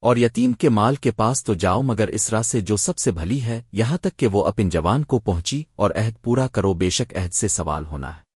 اور یتیم کے مال کے پاس تو جاؤ مگر اسرا سے جو سب سے بھلی ہے، یہاں تک کہ وہ اپن جوان کو پہنچی اور عہد پورا کرو، بے شک عہد سے سوال ہونا ہے۔